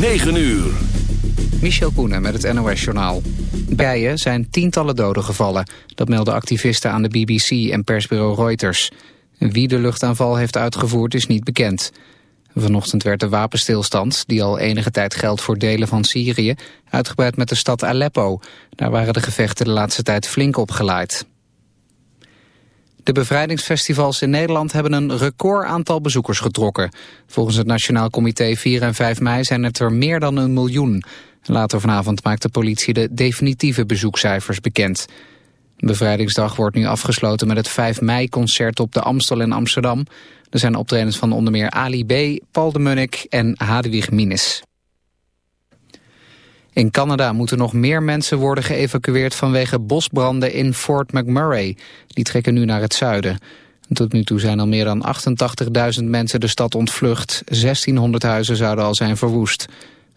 9 uur. Michel Koenen met het NOS-journaal. Bijen zijn tientallen doden gevallen. Dat melden activisten aan de BBC en persbureau Reuters. Wie de luchtaanval heeft uitgevoerd is niet bekend. Vanochtend werd de wapenstilstand, die al enige tijd geldt voor delen van Syrië... uitgebreid met de stad Aleppo. Daar waren de gevechten de laatste tijd flink opgeleid. De bevrijdingsfestivals in Nederland hebben een record aantal bezoekers getrokken. Volgens het Nationaal Comité 4 en 5 mei zijn het er meer dan een miljoen. Later vanavond maakt de politie de definitieve bezoekcijfers bekend. Bevrijdingsdag wordt nu afgesloten met het 5 mei-concert op de Amstel in Amsterdam. Er zijn optredens van onder meer Ali B., Paul de Munnik en Hadewig Minnes. In Canada moeten nog meer mensen worden geëvacueerd vanwege bosbranden in Fort McMurray. Die trekken nu naar het zuiden. Tot nu toe zijn al meer dan 88.000 mensen de stad ontvlucht. 1600 huizen zouden al zijn verwoest.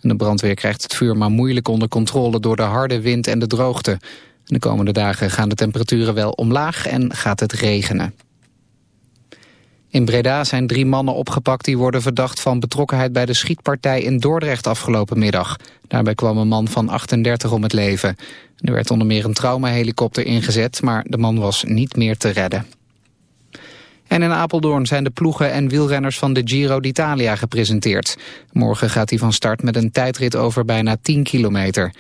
De brandweer krijgt het vuur maar moeilijk onder controle door de harde wind en de droogte. De komende dagen gaan de temperaturen wel omlaag en gaat het regenen. In Breda zijn drie mannen opgepakt die worden verdacht van betrokkenheid bij de schietpartij in Dordrecht afgelopen middag. Daarbij kwam een man van 38 om het leven. Er werd onder meer een traumahelikopter ingezet, maar de man was niet meer te redden. En in Apeldoorn zijn de ploegen en wielrenners van de Giro d'Italia gepresenteerd. Morgen gaat hij van start met een tijdrit over bijna 10 kilometer.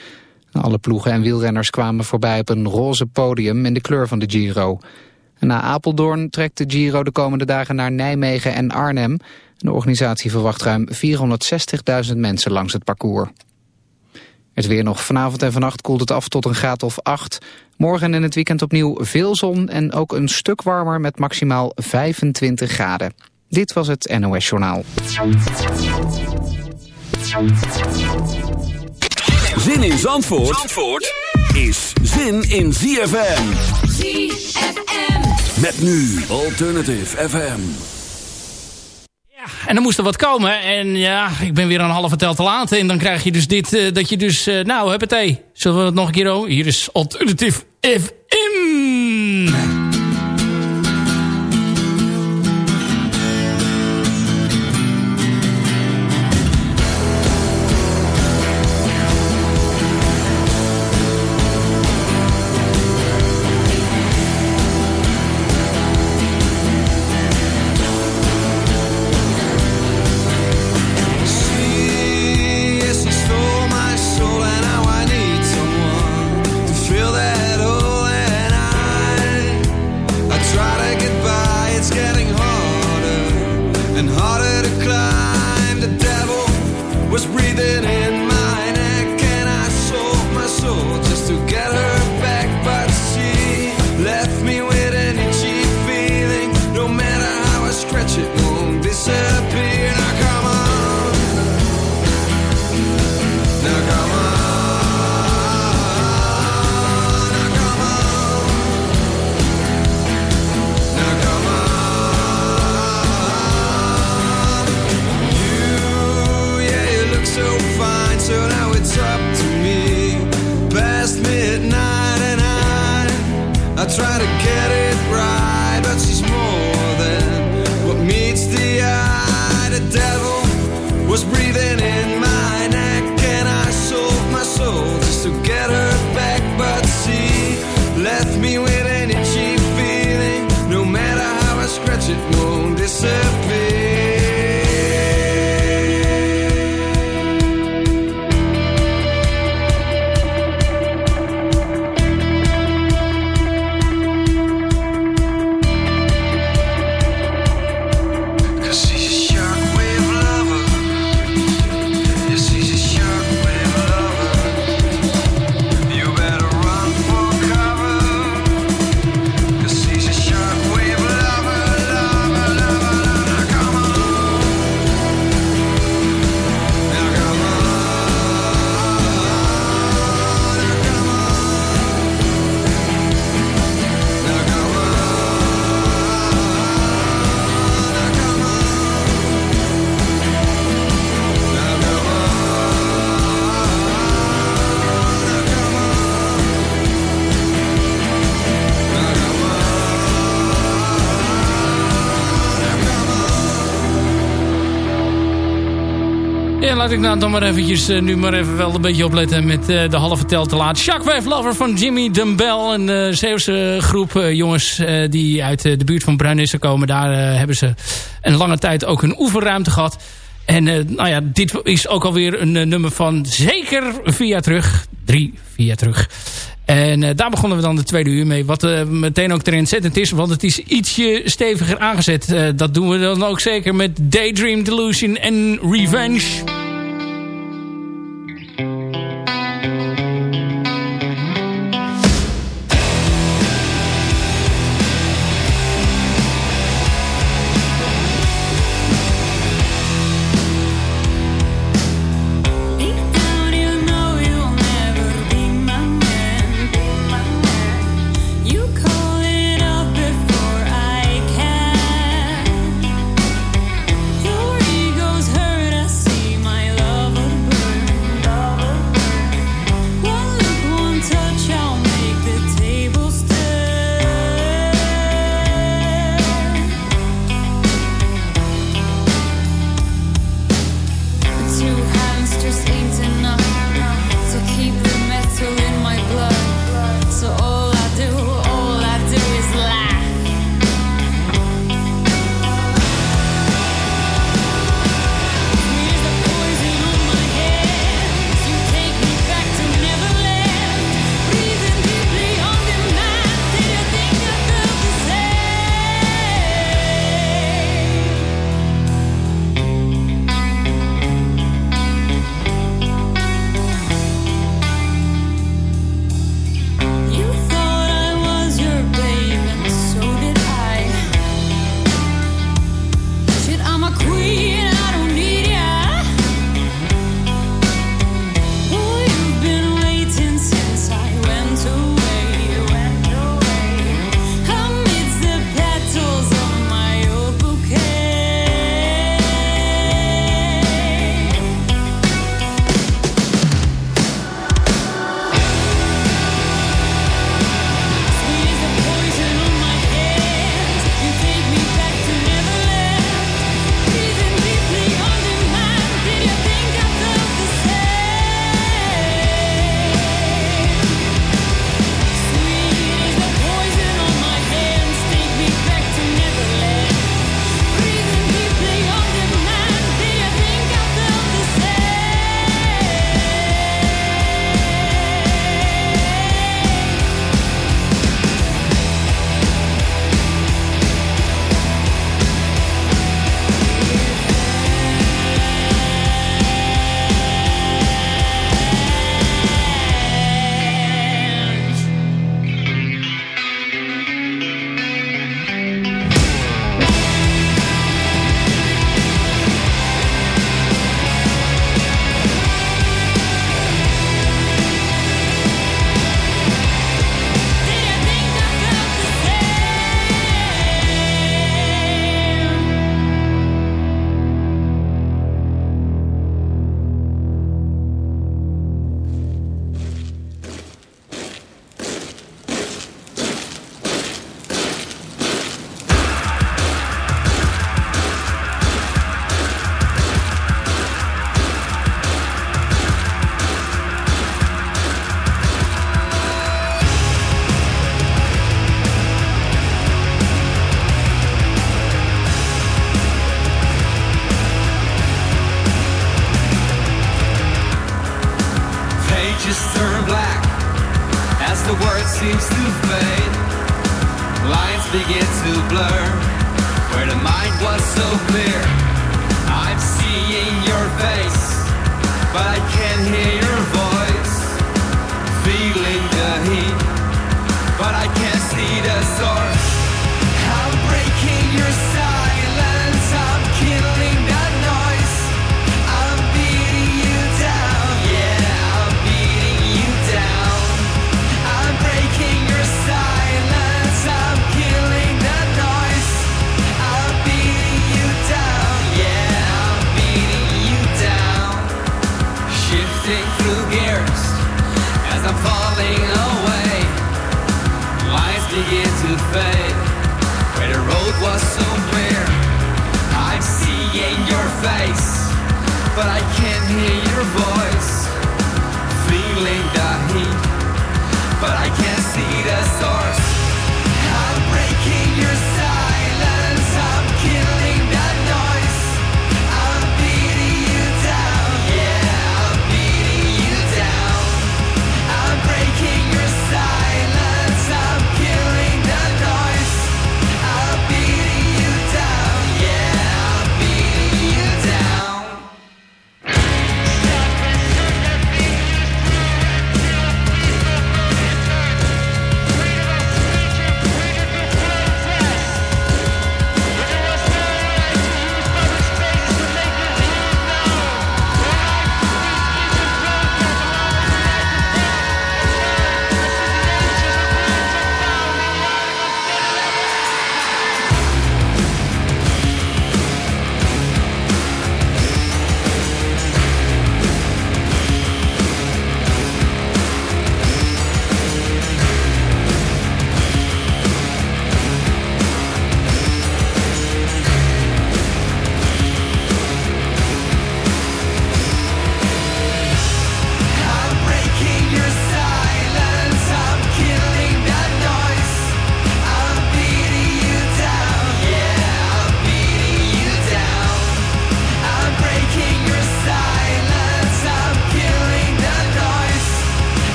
Alle ploegen en wielrenners kwamen voorbij op een roze podium in de kleur van de Giro. Na Apeldoorn trekt de Giro de komende dagen naar Nijmegen en Arnhem. De organisatie verwacht ruim 460.000 mensen langs het parcours. Het weer nog. Vanavond en vannacht koelt het af tot een graad of 8. Morgen en in het weekend opnieuw veel zon en ook een stuk warmer met maximaal 25 graden. Dit was het NOS Journaal. Zin in Zandvoort, Zandvoort is zin in ZFM. ZFM. Met nu Alternative FM. Ja, en dan moest er wat komen. En ja, ik ben weer een halve tel te laat. En dan krijg je dus dit, uh, dat je dus... Uh, nou, huppatee. Zullen we het nog een keer doen? Hier is Alternative FM. Ik nou dan maar eventjes nu maar even wel een beetje opletten met de halve tel te laat. Shockwave Lover van Jimmy Dumbell. Een uh, Zeeuwse groep jongens die uit de buurt van Bruinissen komen. Daar hebben ze een lange tijd ook een oefenruimte gehad. En nou ja, dit is ook alweer een nummer van zeker jaar terug. Drie, jaar terug. En daar begonnen we dan de tweede uur mee. Wat meteen ook trendzettend is. Want het is ietsje steviger aangezet. Dat doen we dan ook zeker met Daydream Delusion en Revenge.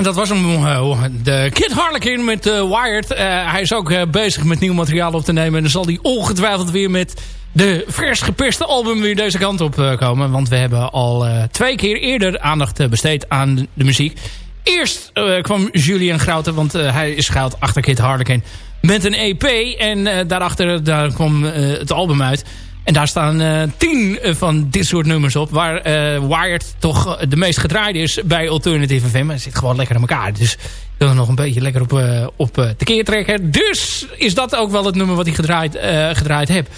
Yes, dat was hem. eh, De Kid Harlequin met eh, Wired. Eh, hij is ook bezig met nieuw materiaal op te nemen. En dan zal hij ongetwijfeld weer met de vers geperste album weer deze kant op komen. Want we hebben al twee keer eerder aandacht besteed aan de, muziek. Eerst kwam Julian Grouten, want hij is achter Kid Harlequin met een EP. En daarachter daar kwam het album uit. En daar staan eh, tien eh, van dit soort nummers op. Waar eh, Wired toch de meest gedraaid is bij Alternative FM. Het zit gewoon lekker aan elkaar. Dus ik wil er nog een beetje lekker op, eh, op eh, trekken. Dus is dat ook wel het nummer wat ik gedraaid, eh, gedraaid heb.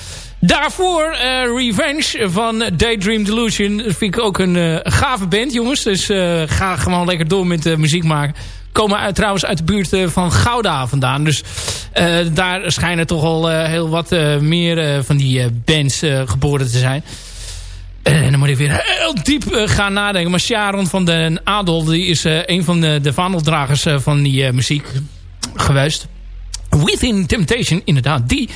Daarvoor eh, Revenge van Daydream Delusion. Dat vind ik ook een eh, gave band, jongens. Dus eh, ga gewoon lekker door met eh, muziek maken. Komen uit, trouwens uit de buurt eh, van Gouda vandaan. Dus eh, daar schijnen toch al eh, heel wat meer van die bands geboren te zijn. En dan moet ik weer heel diep gaan nadenken. Maar Sharon van den Adel die is een van de, de vaandeldragers van die muziek geweest. Within Temptation, inderdaad. Die,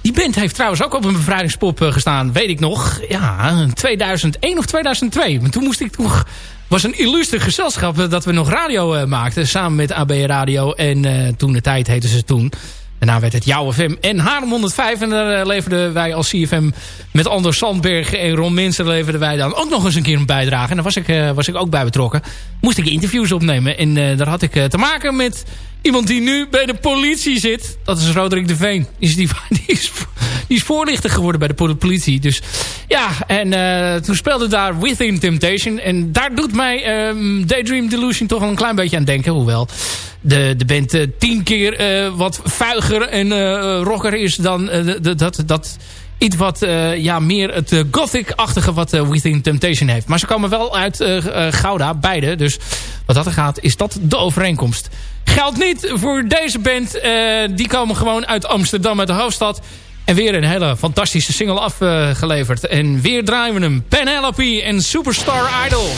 die band heeft trouwens ook op een bevrijdingspop eh, gestaan, weet ik nog. Ja, in 2001 of 2002. Maar toen moest ik toch... was een illustre gezelschap eh, dat we nog radio eh, maakten. Samen met AB Radio. En toen de tijd heette ze toen. Daarna werd het Jouw FM en Haarlem 105. En daar eh, leverden wij als CFM met Anders Sandberg en Ron Minster... leverden wij dan ook nog eens een keer een bijdrage. En daar was ik, eh, was ik ook bij betrokken. Moest ik interviews opnemen. En eh, daar had ik te maken met iemand die nu bij de politie zit. Dat is Roderick de Veen. Is die, die, is, die is voorlichter geworden bij de pol- politie. Dus ja, en toen speelde daar Within Temptation. En daar doet mij ehm, Daydream Delusion toch wel een klein beetje aan denken. Hoewel de, de band tien keer wat vuiger en eh rocker is dan eh, dat... dat iets wat eh, ja, meer het eh, gothic-achtige wat eh, Within Temptation heeft. Maar ze komen wel uit eh, eh, Gouda, beide. Dus wat dat er gaat, is dat de overeenkomst. Geldt niet voor deze band. eh, die komen gewoon uit Amsterdam, uit de hoofdstad. En weer een hele fantastische single afgeleverd. en weer draaien we hem. Penelope en Superstar Idol.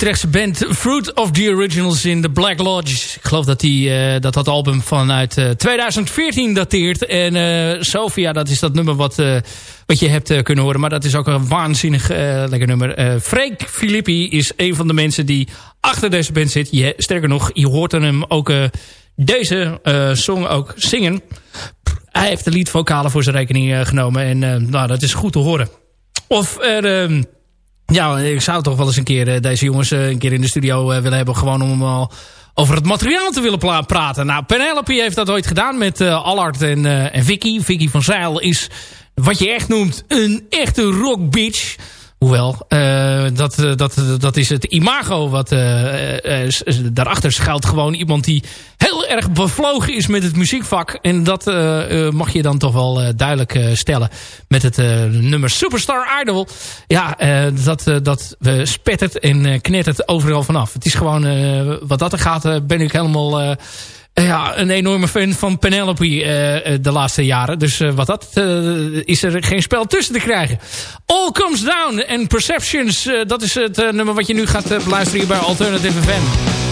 Utrechtse band Fruit of the Originals in the Black Lodge. Ik geloof dat die, eh, dat, dat album vanuit eh 2014 dateert. En eh Sophia, dat is dat nummer wat, wat je hebt kunnen horen. Maar dat is ook een waanzinnig lekker nummer. Freek Filippi is een van de mensen die achter deze band zit. Sterker nog, je hoort hem ook deze song ook zingen. Hij heeft de liedvocalen voor zijn rekening genomen. En nou, dat is goed te horen. Of er... ja, ik zou toch wel eens een keer eh, deze jongens eh, een keer in de studio eh, willen hebben. Gewoon om al over het materiaal te willen praten. Nou, Penelope heeft dat ooit gedaan met Allard en, en Vicky. Vicky van Zeil is wat je echt noemt een echte rock bitch. Hoewel, eh, dat, eh, dat, dat is het imago wat eh, eh, daarachter schuilt. Gewoon iemand die heel erg bevlogen is met het muziekvak. En dat eh, eh, mag je dan toch wel eh, duidelijk eh, stellen. Met het eh, nummer Superstar Idol. Ja, eh, dat, eh, dat eh, spettert en eh, knettert overal vanaf. Het is gewoon, eh, wat dat er gaat, eh, ben ik helemaal... eh, ja, een enorme fan van Penelope eh, eh, de laatste jaren. Dus wat dat is er geen spel tussen te krijgen. All Comes Down en Perceptions. dat is het nummer wat je nu gaat beluisteren hier bij Alternative FM.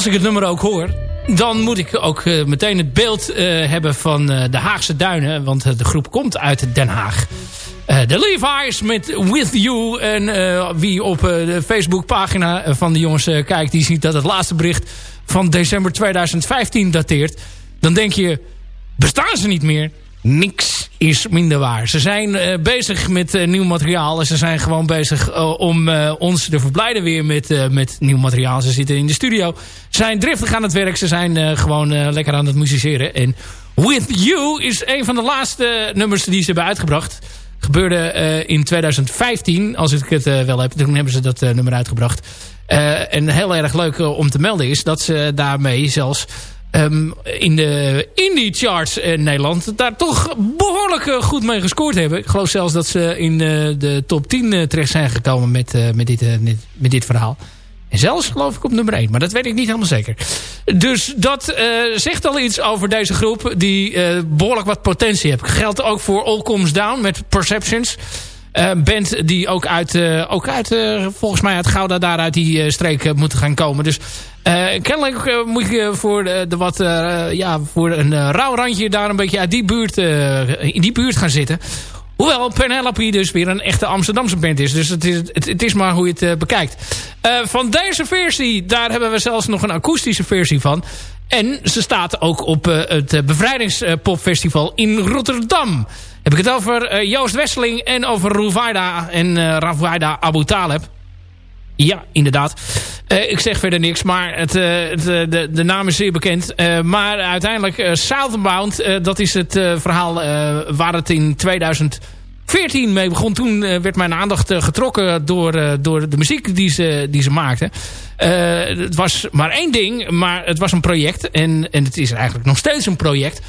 Als ik het nummer ook hoor, dan moet ik ook eh, meteen het beeld eh, hebben van eh, de Haagse Duinen. Want de groep komt uit Den Haag. De Levi's met With You. En wie op de Facebookpagina van de jongens kijkt... die ziet dat het laatste bericht van december 2015 dateert. Dan denk je, bestaan ze niet meer? Niks is minder waar. Ze zijn eh, bezig met eh, nieuw materiaal. Ze zijn gewoon bezig eh, om ons te verblijden weer met, met nieuw materiaal. Ze zitten in de studio. Ze zijn driftig aan het werk. Ze zijn gewoon lekker aan het musiceren. En With You is een van de laatste nummers die ze hebben uitgebracht. Gebeurde in 2015, als ik het wel heb. Toen hebben ze dat nummer uitgebracht. En heel erg leuk om te melden is dat ze daarmee zelfs ehm, in de indie charts in Nederland daar toch behoorlijk eh, goed mee gescoord hebben. Ik geloof zelfs dat ze in eh, de top 10 eh, terecht zijn gekomen met, eh, met, dit, eh, met dit verhaal. En zelfs geloof ik op nummer 1. Maar dat weet ik niet helemaal zeker. Dus dat eh, zegt al iets over deze groep. Die eh, behoorlijk wat potentie heeft. Geldt ook voor All Comes Down met Perceptions. Eh, band die ook uit, eh, ook uit eh, volgens mij uit Gouda daar uit die eh, streek eh, moet gaan komen. Dus eh, kennelijk eh, moet je voor de, wat, eh, ja, voor een eh, rauw randje daar een beetje uit die buurt, eh, in die buurt gaan zitten. Hoewel Penelope dus weer een echte Amsterdamse band is. Dus het is, het, is maar hoe je het eh, bekijkt. Eh, van deze versie, daar hebben we zelfs nog een akoestische versie van. En ze staat ook op eh, het eh, Bevrijdingspopfestival in Rotterdam. Heb ik het over eh, Joost Wesseling en over Ruvaida en eh Rafaida Abu Taleb. Ja, inderdaad. Eh, ik zeg verder niks, maar het, eh, het, eh, de, de naam is zeer bekend. Maar uiteindelijk Southbound, dat is het verhaal waar het in 2014 mee begon. Toen werd mijn aandacht getrokken door, door de muziek die ze, die ze maakten. Het was maar één ding, maar het was een project. En, en het is eigenlijk nog steeds een project.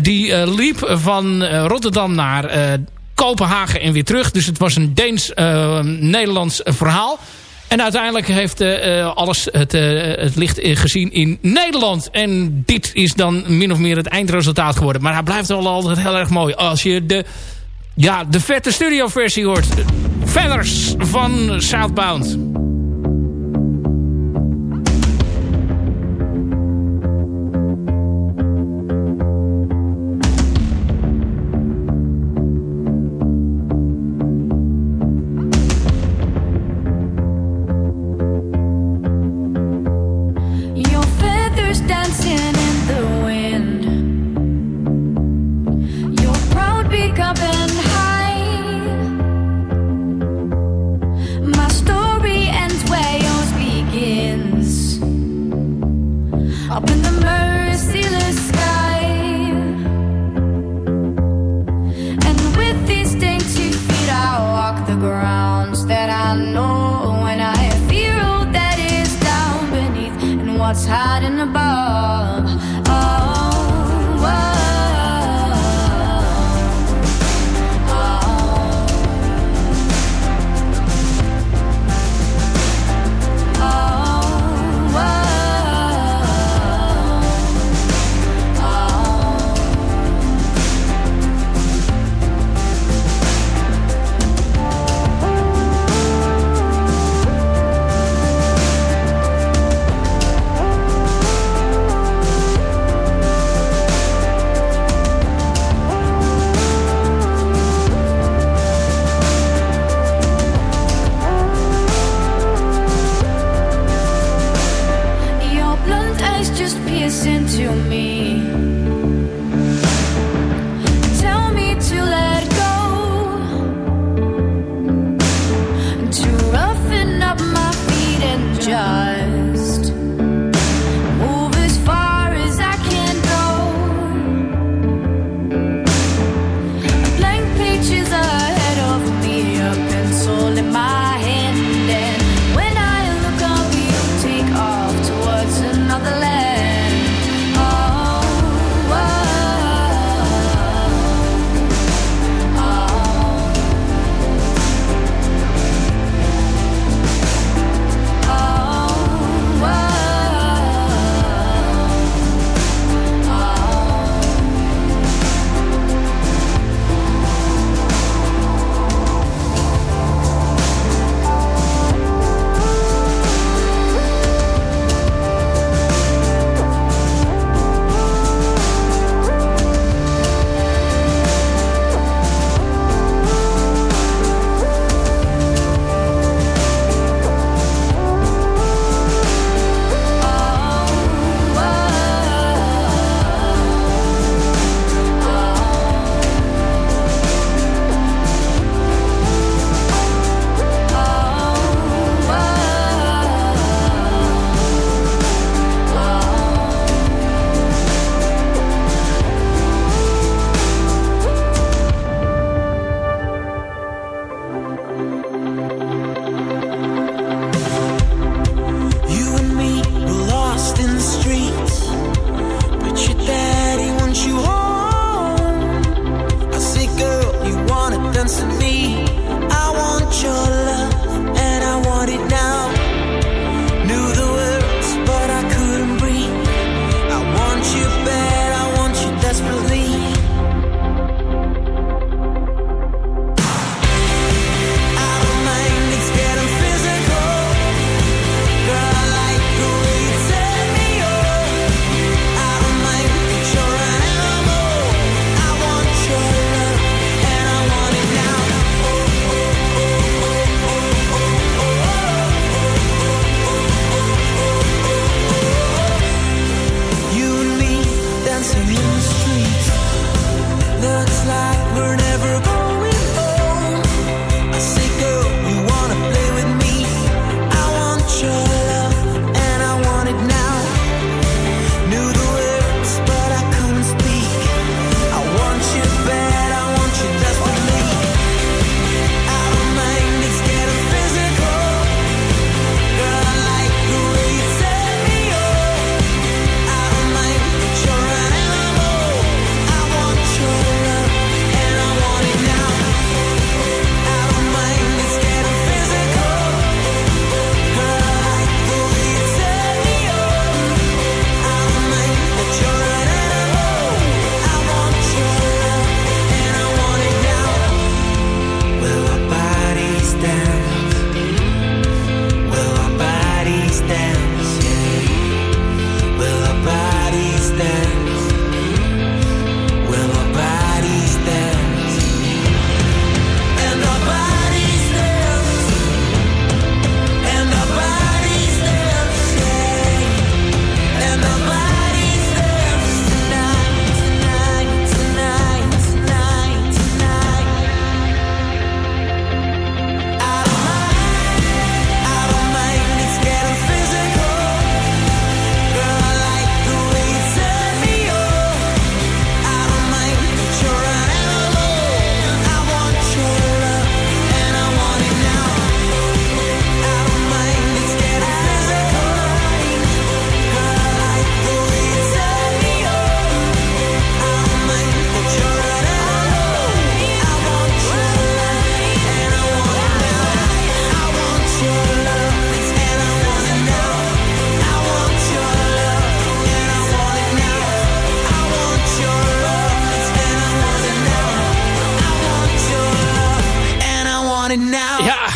Die liep van Rotterdam naar Kopenhagen en weer terug. Dus het was een Deens-Nederlands verhaal. En uiteindelijk heeft eh, eh, alles het, eh, het licht gezien in Nederland. En dit is dan min of meer het eindresultaat geworden. Maar hij blijft wel altijd heel erg mooi. Als je de, ja, de vette studioversie hoort. Feathers van Southbound. What's hiding above. Oh,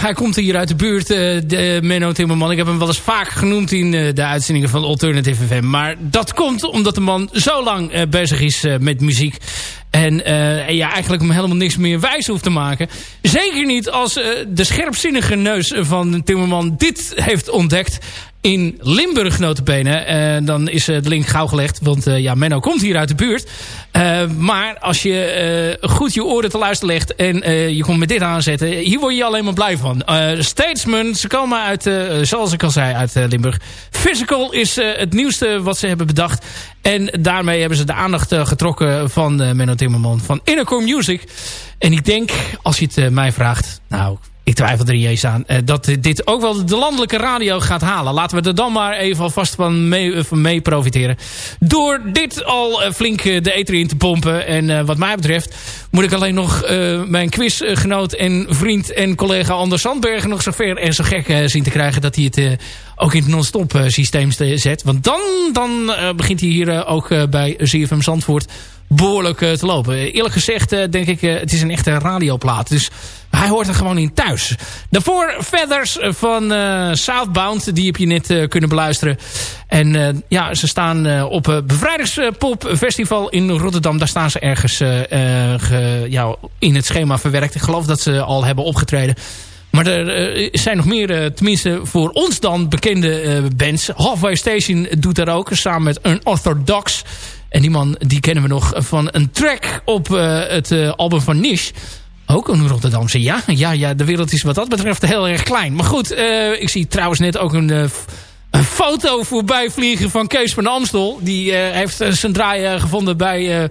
hij komt hier uit de buurt, eh, de Menno Timmerman. Ik heb hem wel eens vaak genoemd in eh, de uitzendingen van Alternative FM. Maar dat komt omdat de man zo lang eh, bezig is met muziek. En, en ja, eigenlijk hem helemaal niks meer wijs hoeft te maken. Zeker niet als de scherpzinnige neus van Timmerman dit heeft ontdekt in Limburg notabene. Uh, dan is de link gauw gelegd. Want uh, ja, Menno komt hier uit de buurt. Maar als je goed je oren te luisteren legt en je komt met dit aanzetten. Hier word je alleen maar blij van. Statesman, ze komen uit, zoals ik al zei, uit Limburg. Physical is het nieuwste wat ze hebben bedacht. En daarmee hebben ze de aandacht getrokken van Menno Timmerman van Innercore Music. En ik denk, als je het mij vraagt... Nou, ik twijfel er niet eens aan. Uh, dat dit ook wel de landelijke radio gaat halen. Laten we er dan maar even alvast van mee, eh, profiteren. Door dit al uh, flink de eter in te pompen. En wat mij betreft moet ik alleen nog mijn quizgenoot en vriend en collega Anders Sandbergen nog zo ver en zo gek zien te krijgen. Dat hij het ook in het non-stop systeem zet. Want dan, dan begint hij hier ook bij ZFM Zandvoort behoorlijk te lopen. Eerlijk gezegd denk ik, het is een echte radioplaat. Dus hij hoort er gewoon in thuis. Daarvoor Feathers van Southbound. Die heb je net kunnen beluisteren. En ja, ze staan op het Bevrijdingspop Festival in Rotterdam. Daar staan ze ergens ge, ja, in het schema verwerkt. Ik geloof dat ze al hebben opgetreden. Maar er zijn nog meer, tenminste voor ons dan, bekende bands. Halfway Station doet daar ook, samen met Unorthodox. En die man die kennen we nog van een track op het album van Niche. Ook een Rotterdamse, ja. Ja, ja, de wereld is wat dat betreft heel erg klein. Maar goed, uh, ik zie trouwens net ook een, een foto voorbij vliegen van Kees van Amstel. Die heeft zijn draai gevonden bij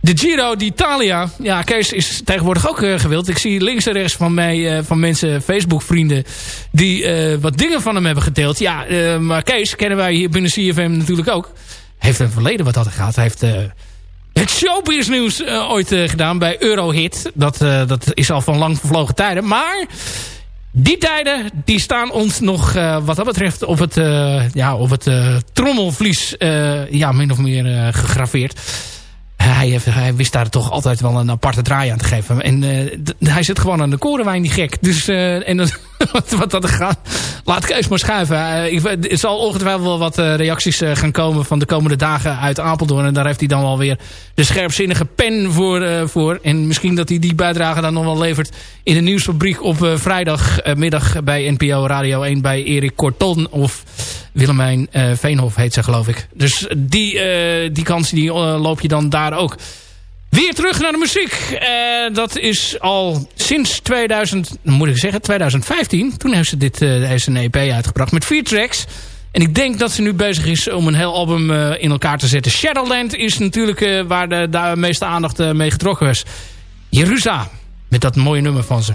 de Giro d'Italia. Ja, Kees is tegenwoordig ook gewild. Ik zie links en rechts van mij, van mensen, Facebook-vrienden... die wat dingen van hem hebben gedeeld. Ja, maar Kees kennen wij hier binnen CFM natuurlijk ook. Heeft een verleden wat dat gaat. Hij heeft het showbiznieuws uh, ooit uh, gedaan bij Eurohit. Dat, dat is al van lang vervlogen tijden. Maar die tijden die staan ons nog wat dat betreft op het, ja, op het trommelvlies ja, min of meer gegraveerd hij, hij wist daar toch altijd wel een aparte draai aan te geven. En uh, hij zit gewoon aan de korenwijn, die gek. Dus, uh, en dat, wat dat gaat, laat Kees maar schuiven. Uh, ik, er zal ongetwijfeld wel wat reacties gaan komen van de komende dagen uit Apeldoorn. En daar heeft hij dan wel weer de scherpzinnige pen voor. voor. En misschien dat hij die bijdrage dan nog wel levert in de nieuwsfabriek op vrijdagmiddag bij NPO Radio 1 bij Erik Korton of Willemijn uh, Veenhof heet ze geloof ik. Dus die, uh, die kans die, uh, loop je dan daar ook. Weer terug naar de muziek. dat is al sinds 2000, moet ik zeggen, 2015. Toen heeft ze, dit, ze een EP uitgebracht met vier tracks. En ik denk dat ze nu bezig is om een heel album in elkaar te zetten. Shadowland is natuurlijk waar de, de meeste aandacht mee getrokken was. Jeruzalem, met dat mooie nummer van ze.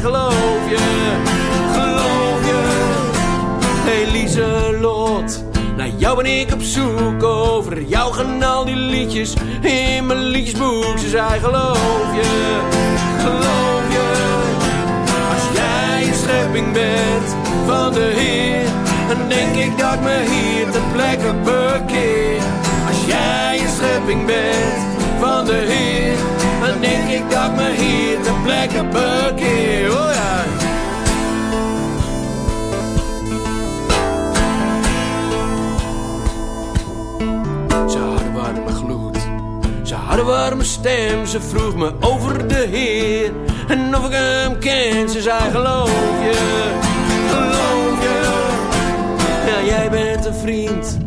Zei geloof je, geloof je. Elise-Lot, naar jou ben ik op zoek. Over jou gaan die liedjes in mijn liedjesboek. Ze zei geloof je, geloof je. Als jij een schepping bent van de Heer, dan denk ik dat me hier ter plekke bekeer. Als jij een schepping bent van de Heer, dan denk ik dat me hier ter plekke bekeer. Oh ja. Ze had een warme gloed, ze had een warme stem. Ze vroeg me over de Heer en of ik hem ken. Ze zei geloof je, geloof je. Ja, jij bent een vriend,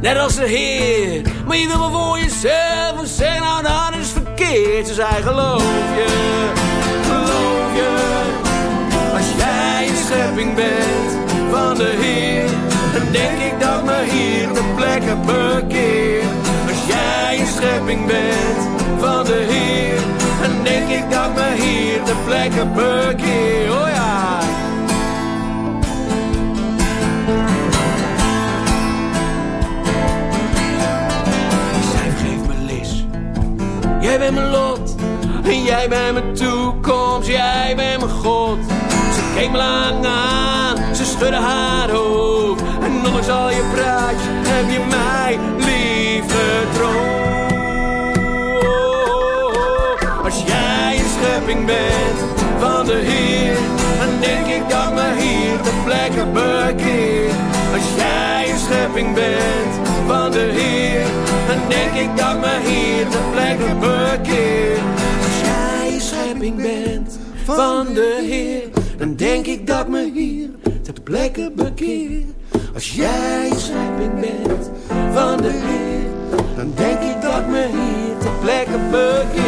net als de Heer. Maar je wil maar voor jezelf en zeg nou dat verkeerd. Ze zei geloof je, geloof je. Als jij een schepping bent van de Heer, dan denk ik dat me hier de plekke bekeer. Als jij een schepping bent van de Heer, dan denk ik dat me hier de plekke bekeer. Oh ja. Jij bent mijn lot. En jij bent mijn toekomst. Jij bent mijn God. Ze keek me lang aan. Ze schudde haar hoofd. En ondanks al je praatje heb je mij lief gedroomd. Als jij een schepping bent van de Heer. Dan denk ik dat me hier de plekke bekeer. Als jij een schepping bent van de Heer. Denk ik dat me hier de plekke bekeer. Als jij schepping bent van de Heer. Dan denk ik dat me hier de plekke bekeer. Als jij schepping bent van de Heer. Dan denk ik dat me hier de plekke bekeer.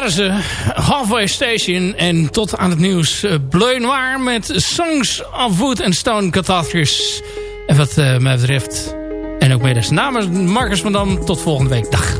Waren ze. Halfway Station. En tot aan het nieuws. Uh, Bleu Noir met Songs of Wood and Stone Catastrophes. En wat uh, mij betreft. En ook mede namens Marcus van Dam. Tot volgende week. Dag.